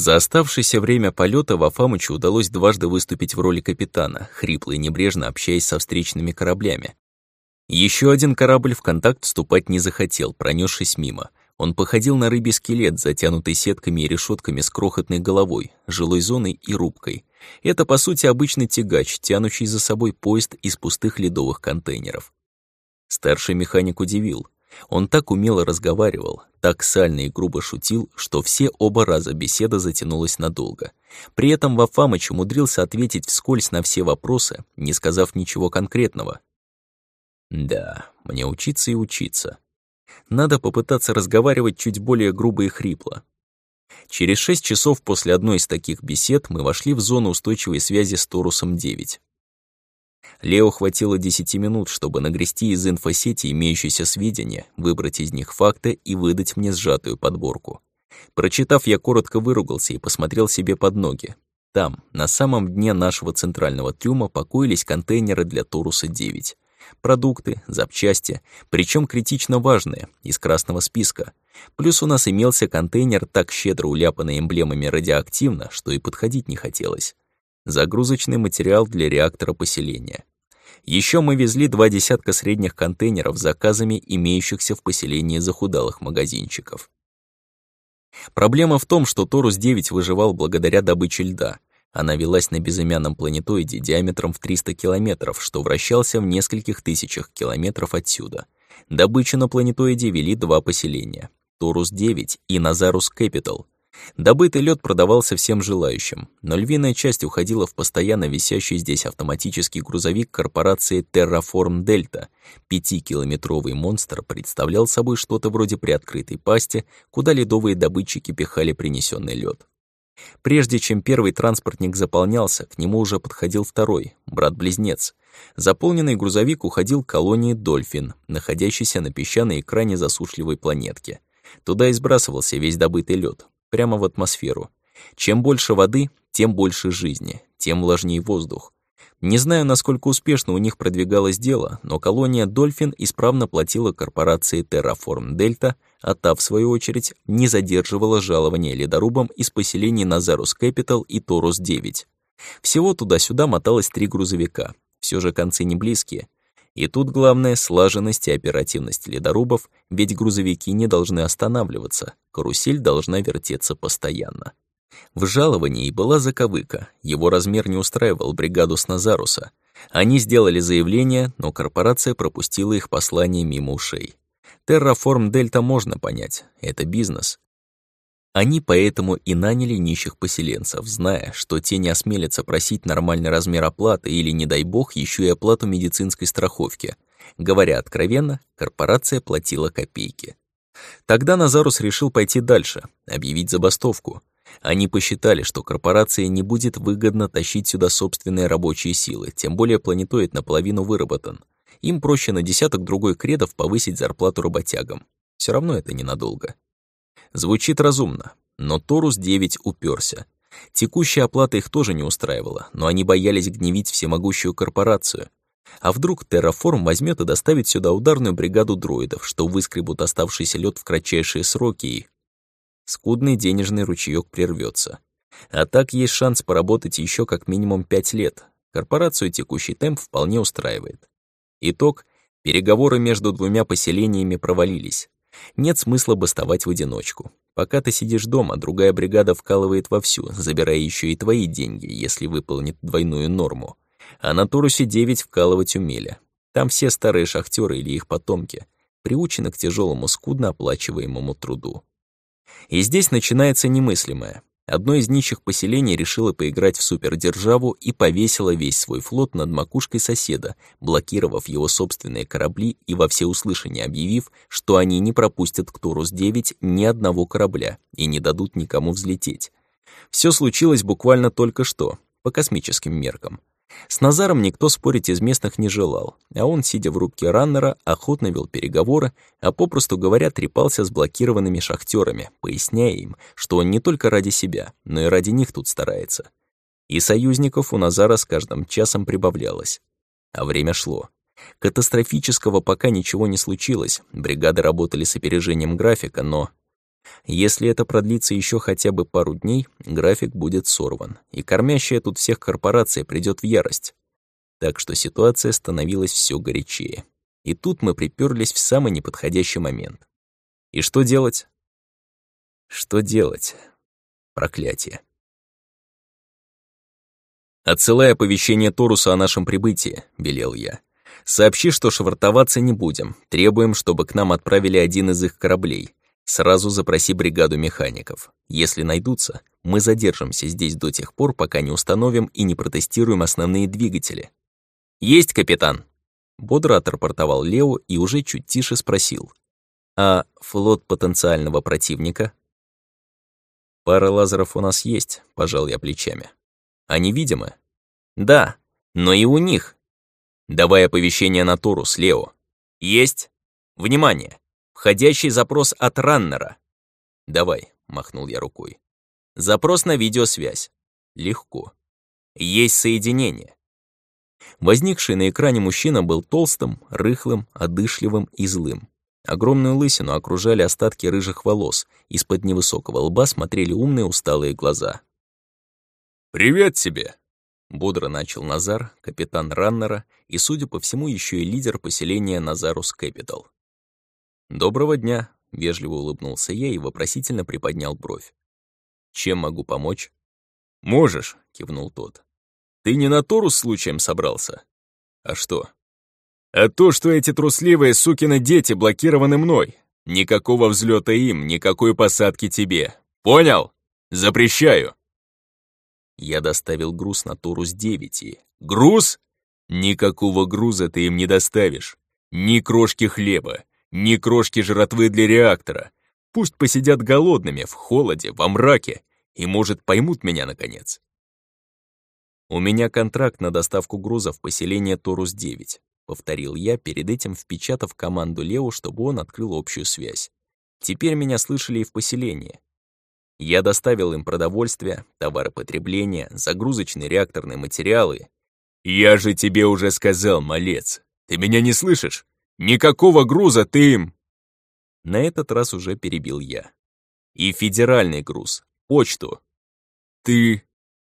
За оставшееся время полета Вафамычу удалось дважды выступить в роли капитана, хрипло и небрежно общаясь со встречными кораблями. Еще один корабль в контакт вступать не захотел, пронесшись мимо. Он походил на рыбий скелет, затянутый сетками и решетками с крохотной головой, жилой зоной и рубкой. Это, по сути, обычный тягач, тянущий за собой поезд из пустых ледовых контейнеров. Старший механик удивил. Он так умело разговаривал, так сально и грубо шутил, что все оба раза беседа затянулась надолго. При этом Вафамыч умудрился ответить вскользь на все вопросы, не сказав ничего конкретного. Да, мне учиться и учиться. Надо попытаться разговаривать чуть более грубо и хрипло. Через шесть часов после одной из таких бесед мы вошли в зону устойчивой связи с Торусом-9. Лео хватило 10 минут, чтобы нагрести из инфосети имеющиеся сведения, выбрать из них факты и выдать мне сжатую подборку. Прочитав, я коротко выругался и посмотрел себе под ноги. Там, на самом дне нашего центрального трюма, покоились контейнеры для Торуса-9. Продукты, запчасти, причем критично важные, из красного списка. Плюс у нас имелся контейнер, так щедро уляпанный эмблемами радиоактивно, что и подходить не хотелось. Загрузочный материал для реактора поселения. Еще мы везли два десятка средних контейнеров с заказами, имеющихся в поселении захудалых магазинчиков. Проблема в том, что Торус-9 выживал благодаря добыче льда. Она велась на безымянном планетоиде диаметром в 300 километров, что вращался в нескольких тысячах километров отсюда. Добычу на планетоиде вели два поселения — Торус-9 и Назарус Кэпитал — Добытый лед продавался всем желающим, но львиная часть уходила в постоянно висящий здесь автоматический грузовик корпорации Terraform Delta. Пятикилометровый монстр представлял собой что-то вроде приоткрытой пасти, куда ледовые добытчики пихали принесенный лед. Прежде чем первый транспортник заполнялся, к нему уже подходил второй, брат-близнец. Заполненный грузовик уходил к колонии Дольфин, находящейся на песчаной экране засушливой планетки. Туда и сбрасывался весь добытый лед, прямо в атмосферу. Чем больше воды, тем больше жизни, тем влажнее воздух. Не знаю, насколько успешно у них продвигалось дело, но колония «Дольфин» исправно платила корпорации Terraform Delta, а та, в свою очередь, не задерживала жалования ледорубам из поселений Назарус Capital и Торус-9. Всего туда-сюда моталось три грузовика, все же концы не близкие. И тут главное — слаженность и оперативность ледорубов, ведь грузовики не должны останавливаться, карусель должна вертеться постоянно. В жаловании была заковыка, его размер не устраивал бригаду с Назаруса. Они сделали заявление, но корпорация пропустила их послание мимо ушей. Терраформ Дельта можно понять, это бизнес. Они поэтому и наняли нищих поселенцев, зная, что те не осмелятся просить нормальный размер оплаты или, не дай бог, еще и оплату медицинской страховки. Говоря откровенно, корпорация платила копейки. Тогда Назарус решил пойти дальше, объявить забастовку. Они посчитали, что корпорации не будет выгодно тащить сюда собственные рабочие силы, тем более планетоид наполовину выработан. Им проще на десяток другой кредов повысить зарплату работягам. Все равно это ненадолго. Звучит разумно, но Торус-9 уперся. Текущая оплата их тоже не устраивала, но они боялись гневить всемогущую корпорацию. А вдруг Терраформ возьмет и доставит сюда ударную бригаду дроидов, что выскребут оставшийся лед в кратчайшие сроки и... Скудный денежный ручеёк прервется. А так есть шанс поработать еще как минимум пять лет. Корпорацию текущий темп вполне устраивает. Итог — переговоры между двумя поселениями провалились. Нет смысла бастовать в одиночку. Пока ты сидишь дома, другая бригада вкалывает вовсю, забирая еще и твои деньги, если выполнит двойную норму. А на Торусе 9 вкалывать умели. Там все старые шахтеры или их потомки, приучены к тяжелому, скудно оплачиваемому труду. И здесь начинается немыслимое. Одно из нищих поселений решило поиграть в супердержаву и повесило весь свой флот над макушкой соседа, блокировав его собственные корабли и во всеуслышание объявив, что они не пропустят к Турус-9 ни одного корабля и не дадут никому взлететь. Все случилось буквально только что, по космическим меркам. С Назаром никто спорить из местных не желал, а он, сидя в рубке раннера, охотно вел переговоры, а попросту говоря, трепался с блокированными шахтерами, поясняя им, что он не только ради себя, но и ради них тут старается. И союзников у Назара с каждым часом прибавлялось. А время шло. Катастрофического пока ничего не случилось, бригады работали с опережением графика, но... Если это продлится еще хотя бы пару дней, график будет сорван, и кормящая тут всех корпорация придет в ярость. Так что ситуация становилась все горячее. И тут мы приперлись в самый неподходящий момент. И что делать? Что делать? Проклятие. «Отсылай оповещение Торуса о нашем прибытии», — велел я. «Сообщи, что швартоваться не будем. Требуем, чтобы к нам отправили один из их кораблей. Сразу запроси бригаду механиков. Если найдутся, мы задержимся здесь до тех пор, пока не установим и не протестируем основные двигатели». «Есть, капитан!» Бодро отрапортовал Лео и уже чуть тише спросил. «А флот потенциального противника?» «Пара лазеров у нас есть», — пожал я плечами. «Они видимы?» «Да, но и у них». «Давай оповещение на Торус, Лео». «Есть. Внимание! Входящий запрос от раннера». «Давай», — махнул я рукой. «Запрос на видеосвязь». «Легко». «Есть соединение». Возникший на экране мужчина был толстым, рыхлым, одышливым и злым. Огромную лысину окружали остатки рыжих волос, из-под невысокого лба смотрели умные усталые глаза. «Привет тебе!» Бодро начал Назар, капитан Раннера и, судя по всему, еще и лидер поселения Назарус Кэпитал. «Доброго дня!» — вежливо улыбнулся я и вопросительно приподнял бровь. «Чем могу помочь?» «Можешь», — кивнул тот. «Ты не на Торус случаем собрался?» «А что?» А то, что эти трусливые сукины дети блокированы мной. Никакого взлета им, никакой посадки тебе. Понял? Запрещаю. Я доставил груз на Торус-9 и... Груз? Никакого груза ты им не доставишь. Ни крошки хлеба, ни крошки жратвы для реактора. Пусть посидят голодными, в холоде, во мраке, и, может, поймут меня, наконец. У меня контракт на доставку груза в поселение Торус-9 повторил я, перед этим впечатав команду Лео, чтобы он открыл общую связь. Теперь меня слышали и в поселении. Я доставил им продовольствие, товары потребления, загрузочные реакторные материалы. «Я же тебе уже сказал, малец! Ты меня не слышишь? Никакого груза ты им!» На этот раз уже перебил я. «И федеральный груз, почту». «Ты...»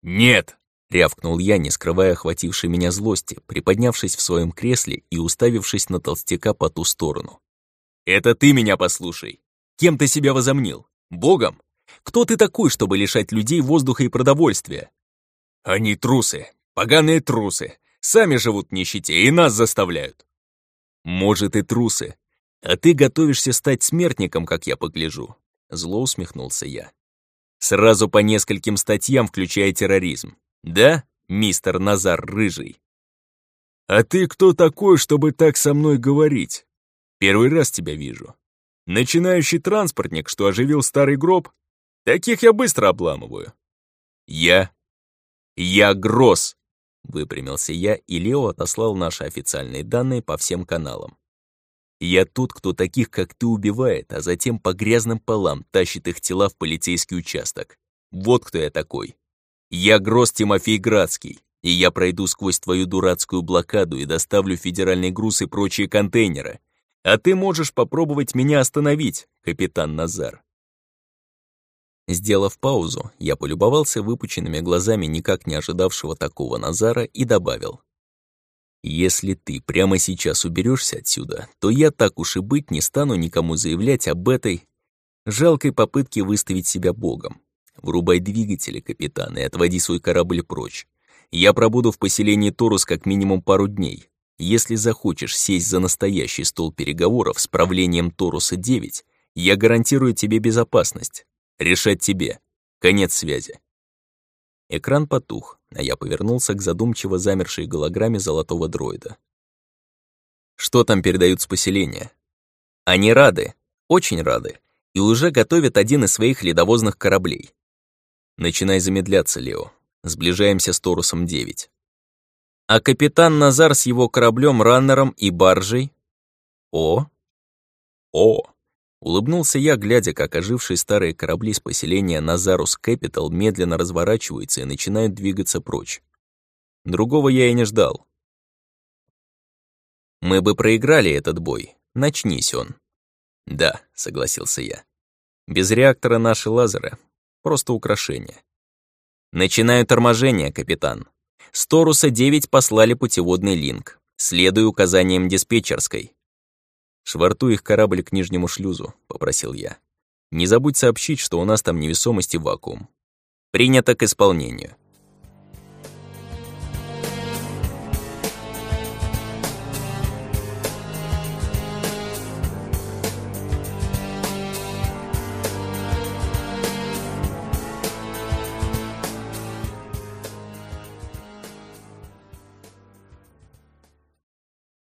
«Нет!» Рявкнул я, не скрывая охватившей меня злости, приподнявшись в своем кресле и уставившись на толстяка по ту сторону. «Это ты меня послушай! Кем ты себя возомнил? Богом? Кто ты такой, чтобы лишать людей воздуха и продовольствия?» «Они трусы, поганые трусы, сами живут в нищете и нас заставляют». «Может, и трусы. А ты готовишься стать смертником, как я погляжу», — зло усмехнулся я. «Сразу по нескольким статьям, включая терроризм. Да, мистер Назар Рыжий? А ты кто такой, чтобы так со мной говорить? Первый раз тебя вижу. Начинающий транспортник, что оживил старый гроб? Таких я быстро обламываю. Я? Я Гросс! Выпрямился я, и Лео отослал наши официальные данные по всем каналам. Я тот, кто таких, как ты, убивает, а затем по грязным полам тащит их тела в полицейский участок. Вот кто я такой. Я Гроз Тимофей Градский, и я пройду сквозь твою дурацкую блокаду и доставлю федеральный груз и прочие контейнеры. А ты можешь попробовать меня остановить, капитан Назар. Сделав паузу, я полюбовался выпученными глазами никак не ожидавшего такого Назара и добавил. «Если ты прямо сейчас уберешься отсюда, то я так уж и быть не стану никому заявлять об этой жалкой попытке выставить себя богом. Врубай двигатели, капитан, и отводи свой корабль прочь. Я пробуду в поселении Торус как минимум пару дней. Если захочешь сесть за настоящий стол переговоров с правлением Торуса-9, я гарантирую тебе безопасность. Решать тебе. Конец связи. Экран потух, а я повернулся к задумчиво замершей голограмме золотого дроида. Что там передают с поселения? Они рады, очень рады, и уже готовят один из своих ледовозных кораблей. Начинай замедляться, Лео. Сближаемся с Торусом 9. А капитан Назар с его кораблем, раннером и баржей? О! О! Улыбнулся я, глядя, как ожившие старые корабли с поселения Назарус Кэпитал медленно разворачиваются и начинают двигаться прочь. Другого я и не ждал. Мы бы проиграли этот бой, начнись он. Да, согласился я. Без реактора наши лазеры — просто украшение. Начинаю торможение, капитан. С Торуса 9 послали путеводный линк. Следуй указаниям диспетчерской. «Швартуй их корабль к нижнему шлюзу», — попросил я. «Не забудь сообщить, что у нас там невесомость и вакуум». «Принято к исполнению».